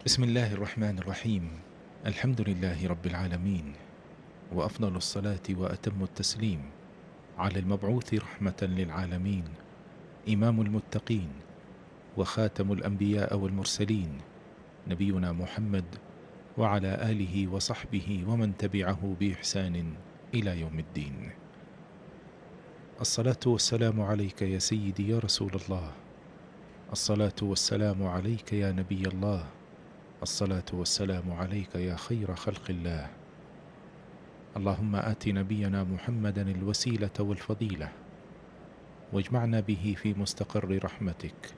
بسم الله الرحمن الرحيم. الحمد لله رب العالمين وأفضل الصلاة وأتم التسليم على المبعوث رحمة للعالمين إمام المتقين وخاتم الأنبياء والمرسلين نبينا محمد وعلى آله وصحبه ومن تبعه بإحسان إلى يوم الدين. الصلاة والسلام عليك يا سيدي يا رسول الله. الصلاة والسلام عليك يا نبي الله. الصلاة والسلام عليك يا خير خلق الله. اللهم آت نبينا محمدا الوسيلة والفضيلة واجمعنا به في مستقر رحمتك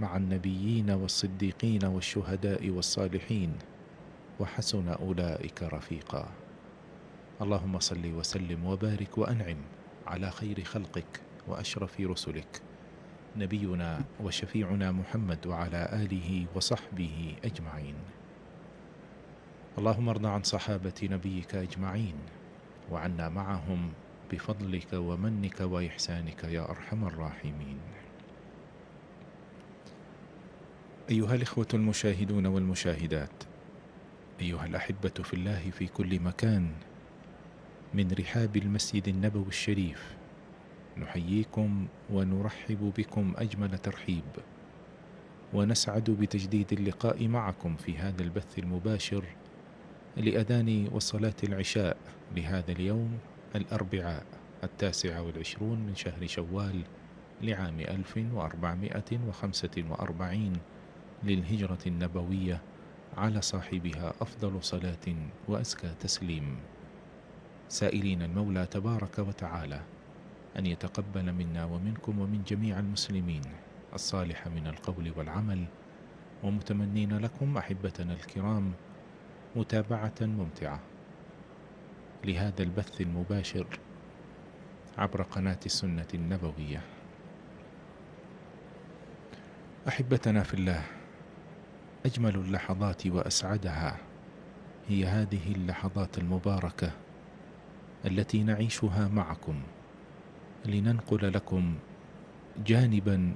مع النبيين والصديقين والشهداء والصالحين وحسن أولئك رفيقا. اللهم صل وسلم وبارك وأنعم على خير خلقك وأشرف رسلك. نبينا وشفيعنا محمد وعلى آله وصحبه أجمعين. اللهم ارض عن صحابة نبيك أجمعين وعنا معهم بفضلك ومنك وإحسانك يا أرحم الراحمين. أيها الإخوة المشاهدون والمشاهدات أيها الأحبة في الله في كل مكان من رحاب المسجد النبوي الشريف نحييكم ونرحب بكم أجمل ترحيب. ونسعد بتجديد اللقاء معكم في هذا البث المباشر لأذان وصلاة العشاء لهذا اليوم الأربعاء التاسع والعشرون من شهر شوال لعام 1445 للهجرة النبوية على صاحبها أفضل صلاة وأزكى تسليم. سائلين المولى تبارك وتعالى أن يتقبل منا ومنكم ومن جميع المسلمين الصالح من القول والعمل ومتمنين لكم أحبتنا الكرام متابعة ممتعة. لهذا البث المباشر عبر قناة السنة النبوية. أحبتنا في الله أجمل اللحظات وأسعدها هي هذه اللحظات المباركة التي نعيشها معكم. لننقل لكم جانبا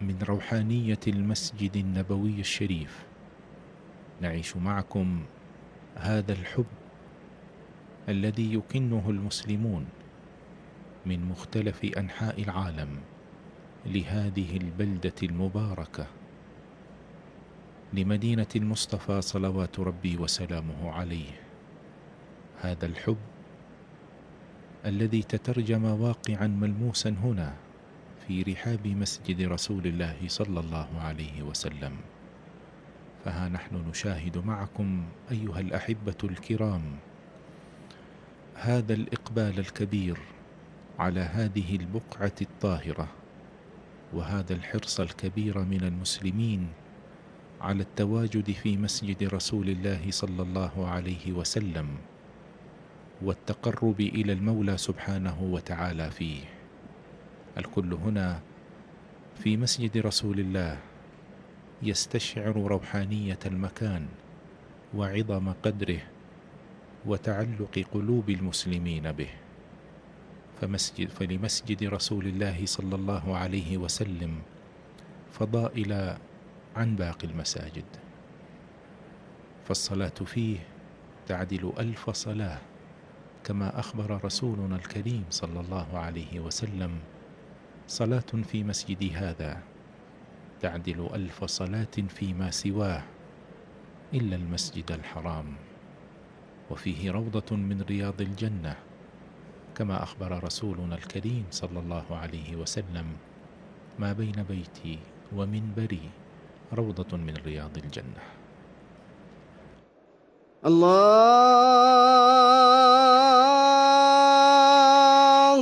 من روحانية المسجد النبوي الشريف. نعيش معكم هذا الحب الذي يكنه المسلمون من مختلف أنحاء العالم لهذه البلدة المباركة. لمدينة المصطفى صلوات ربي وسلامه عليه. هذا الحب الذي تترجم واقعا ملموسا هنا في رحاب مسجد رسول الله صلى الله عليه وسلم. فها نحن نشاهد معكم أيها الأحبة الكرام هذا الإقبال الكبير على هذه البقعة الطاهرة وهذا الحرص الكبير من المسلمين على التواجد في مسجد رسول الله صلى الله عليه وسلم. والتقرب إلى المولى سبحانه وتعالى فيه. الكل هنا في مسجد رسول الله يستشعر روحانية المكان وعظم قدره وتعلق قلوب المسلمين به. فمسجد فلمسجد رسول الله صلى الله عليه وسلم فضائل عن باقي المساجد. فالصلاة فيه تعدل ألف صلاة. كما أخبر رسولنا الكريم صلى الله عليه وسلم صلاة في مسجد هذا تعدل ألف صلاة فيما سواه إلا المسجد الحرام وفيه روضة من رياض الجنة كما أخبر رسولنا الكريم صلى الله عليه وسلم ما بين بيتي ومنبري روضة من رياض الجنة.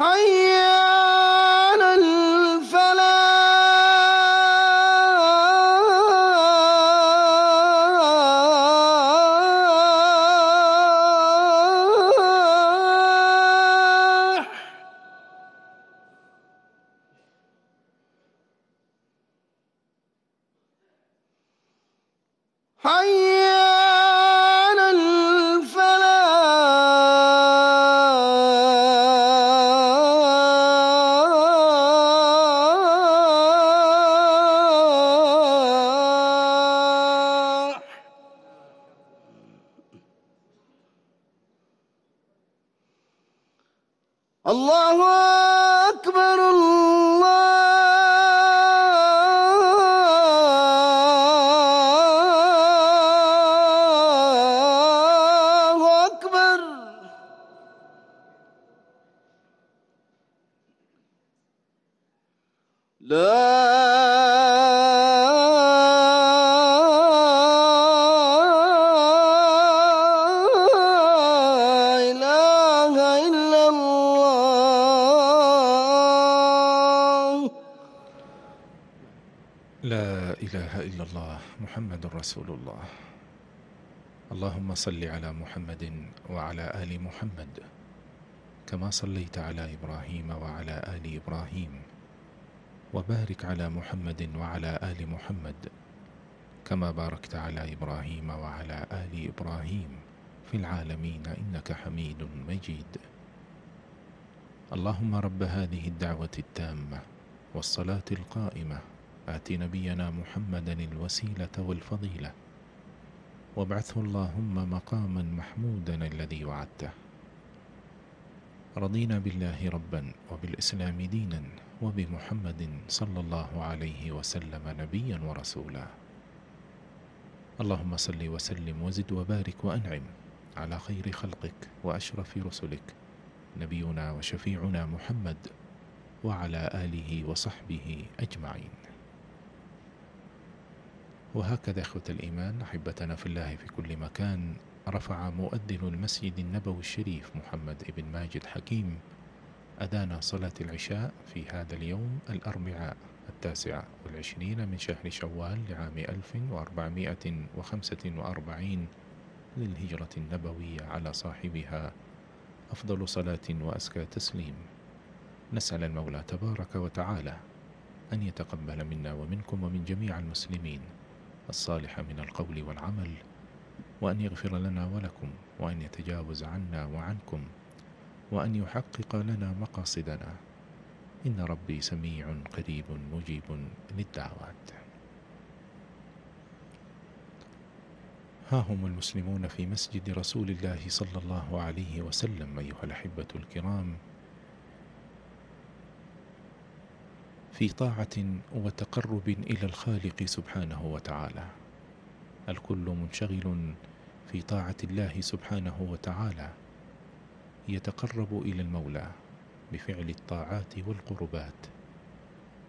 حي محمد رسول الله. اللهم صل على محمد وعلى آل محمد كما صليت على إبراهيم وعلى آل إبراهيم وبارك على محمد وعلى آل محمد كما باركت على إبراهيم وعلى آل إبراهيم في العالمين إنك حميد مجيد. اللهم رب هذه الدعوة التامة والصلاة القائمة آت نبينا محمدا الوسيلة والفضيلة. وابعثه اللهم مقاما محمودا الذي وعدته. رضينا بالله ربا وبالإسلام دينا وبمحمد صلى الله عليه وسلم نبيا ورسولا. اللهم صل وسلم وزد وبارك وأنعم على خير خلقك وأشرف رسلك نبينا وشفيعنا محمد وعلى آله وصحبه أجمعين. وهكذا إخوة الإيمان أحبتنا في الله في كل مكان رفع مؤذن المسجد النبوي الشريف محمد بن ماجد حكيم أذان صلاة العشاء في هذا اليوم الأربعاء التاسع والعشرين من شهر شوال لعام 1445 للهجرة النبوية على صاحبها أفضل صلاة وأزكى تسليم. نسأل المولى تبارك وتعالى أن يتقبل منا ومنكم ومن جميع المسلمين. الصالح من القول والعمل وأن يغفر لنا ولكم وأن يتجاوز عنا وعنكم وأن يحقق لنا مقاصدنا. إن ربي سميع قريب مجيب للدعوات. ها هم المسلمون في مسجد رسول الله صلى الله عليه وسلم أيها الأحبة الكرام. في طاعة وتقرب إلى الخالق سبحانه وتعالى. الكل منشغل في طاعة الله سبحانه وتعالى. يتقرب إلى المولى بفعل الطاعات والقربات.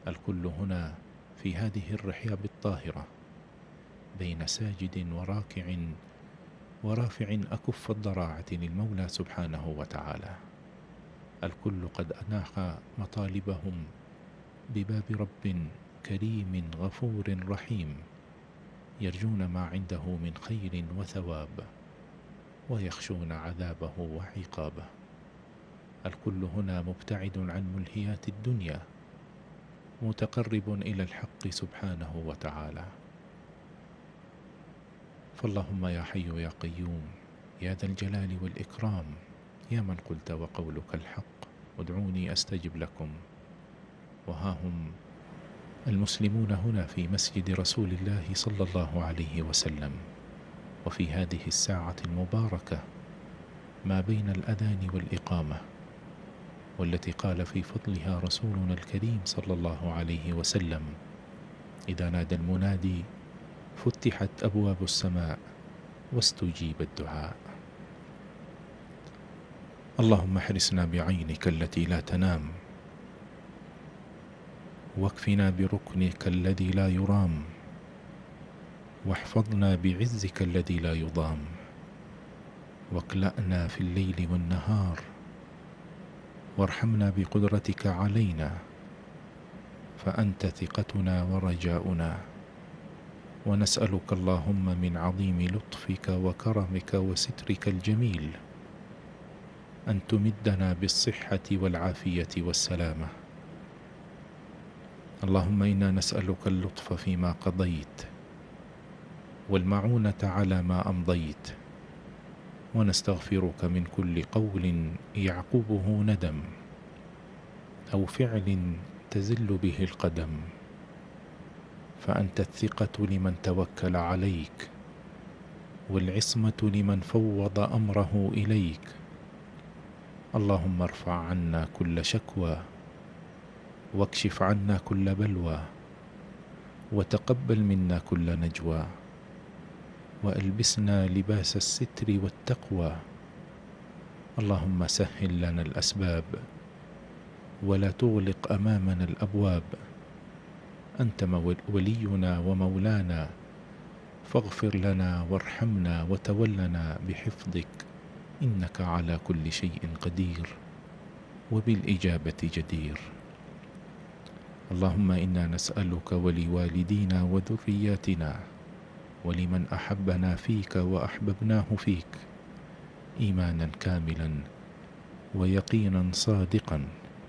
الكل هنا في هذه الرحاب الطاهرة بين ساجد وراكع ورافع أكف الضراعة للمولى سبحانه وتعالى. الكل قد أناخ مطالبهم بباب رب كريم غفور رحيم يرجون ما عنده من خير وثواب ويخشون عذابه وعقابه الكل هنا مبتعد عن ملهيات الدنيا متقرب إلى الحق سبحانه وتعالى. فاللهم يا حي يا قيوم يا ذا الجلال والإكرام يا من قلت وقولك الحق ادعوني أستجب لكم. وها هم المسلمون هنا في مسجد رسول الله صلى الله عليه وسلم. وفي هذه الساعة المباركة ما بين الأذان والإقامة والتي قال في فضلها رسولنا الكريم صلى الله عليه وسلم إذا نادى المنادي فتحت أبواب السماء واستجيب الدعاء. اللهم احرسنا بعينك التي لا تنام واكفنا بركنك الذي لا يرام واحفظنا بعزك الذي لا يضام واكلأنا في الليل والنهار وارحمنا بقدرتك علينا فأنت ثقتنا ورجاؤنا. ونسألك اللهم من عظيم لطفك وكرمك وسترك الجميل أن تمدنا بالصحة والعافية والسلامة. اللهم إنا نسألك اللطف فيما قضيت والمعونة على ما أمضيت ونستغفرك من كل قول يعقبه ندم أو فعل تزل به القدم فأنت الثقة لمن توكل عليك والعصمة لمن فوض أمره إليك اللهم ارفع عنا كل شكوى واكشف عنا كل بلوى وتقبل منا كل نجوى وألبسنا لباس الستر والتقوى. اللهم سهل لنا الأسباب ولا تغلق أمامنا الأبواب. أنت ولينا ومولانا فاغفر لنا وارحمنا وتولنا بحفظك. إنك على كل شيء قدير وبالإجابة جدير. اللهم إنا نسألك ولوالدينا وذرياتنا ولمن أحبنا فيك وأحببناه فيك إيمانا كاملا ويقينا صادقا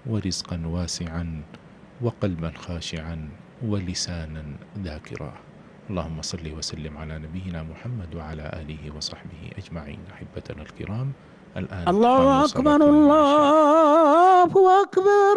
ورزقا واسعا وقلبا خاشعا ولسانا ذاكرا اللهم صل وسلم على نبينا محمد وعلى آله وصحبه أجمعين. أحبتنا الكرام الآن الله أكبر الله أكبر.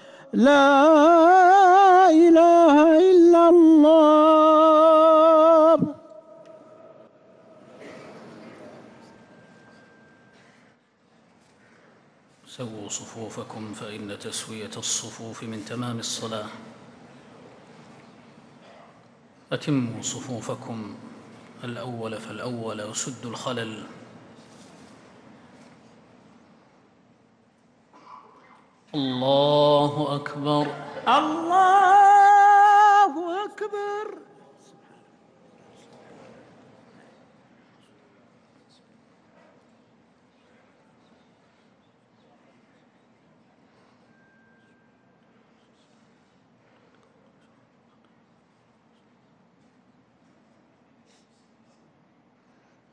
لا إله إلا الله. سووا صفوفكم فإن تسوية الصفوف من تمام الصلاة. أتموا صفوفكم الأول فالأول وسدوا الخلل. الله أكبر. الله أكبر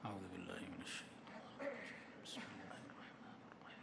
أعوذ بالله من الشيطان بسم الله الرحمن الرحيم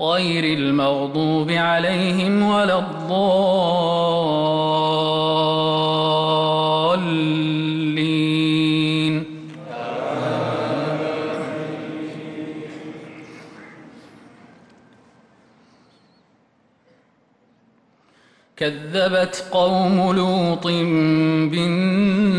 غير المغضوب عليهم ولا الضالين. كذبت قوم لوط بالنذر.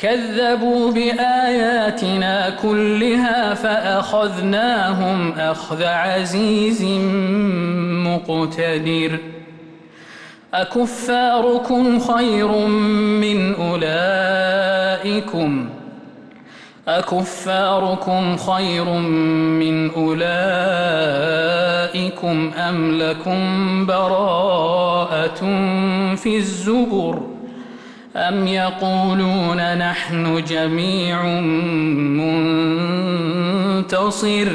كذبوا بآياتنا كلها فأخذناهم أخذ عزيز مقتدر. أكفاركم خير من أولئكم؟ أكفاركم خير من أولئكم أم لكم براءة في الزبر؟ أم يقولون نحن جميع منتصر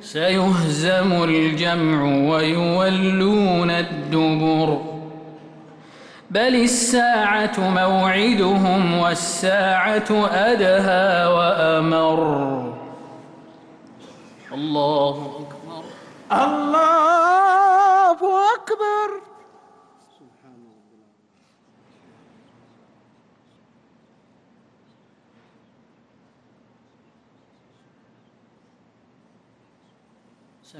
سيهزم الجمع ويولون الدبر بل الساعة موعدهم والساعة أدهى وأمر الله أكبر الله أكبر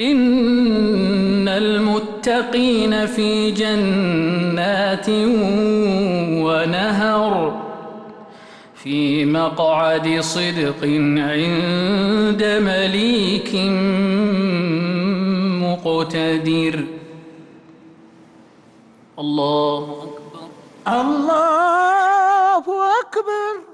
إن المتقين في جنات ونهر في مقعد صدق عند مليك مقتدر. الله أكبر. الله أكبر.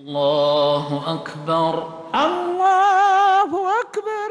الله أكبر الله أكبر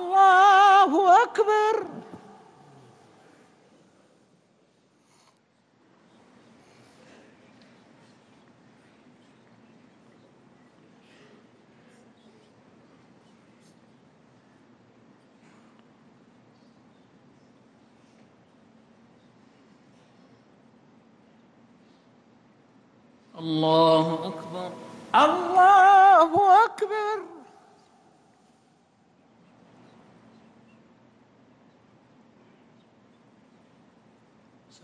أكبر. الله أكبر الله أكبر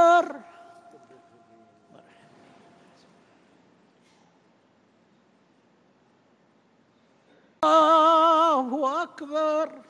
أكبر الله أكبر.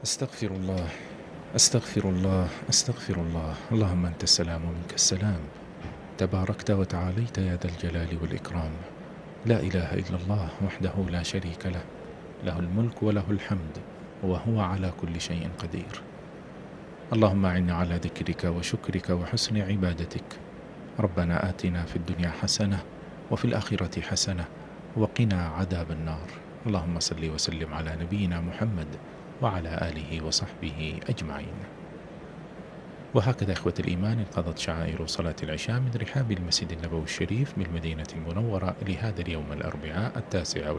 أستغفر الله أستغفر الله أستغفر الله. اللهم أنت السلام ومنك السلام. تباركت وتعاليت يا ذا الجلال والإكرام. لا إله إلا الله وحده لا شريك له. له الملك وله الحمد وهو على كل شيء قدير. اللهم أعنا على ذكرك وشكرك وحسن عبادتك. ربنا آتنا في الدنيا حسنة وفي الآخرة حسنة وقنا عذاب النار. اللهم صل وسلم على نبينا محمد وعلى آله وصحبه أجمعين. وهكذا إخوة الإيمان انقضت شعائر صلاة العشاء من رحاب المسجد النبوي الشريف بالمدينة المنورة لهذا اليوم الأربعاء التاسع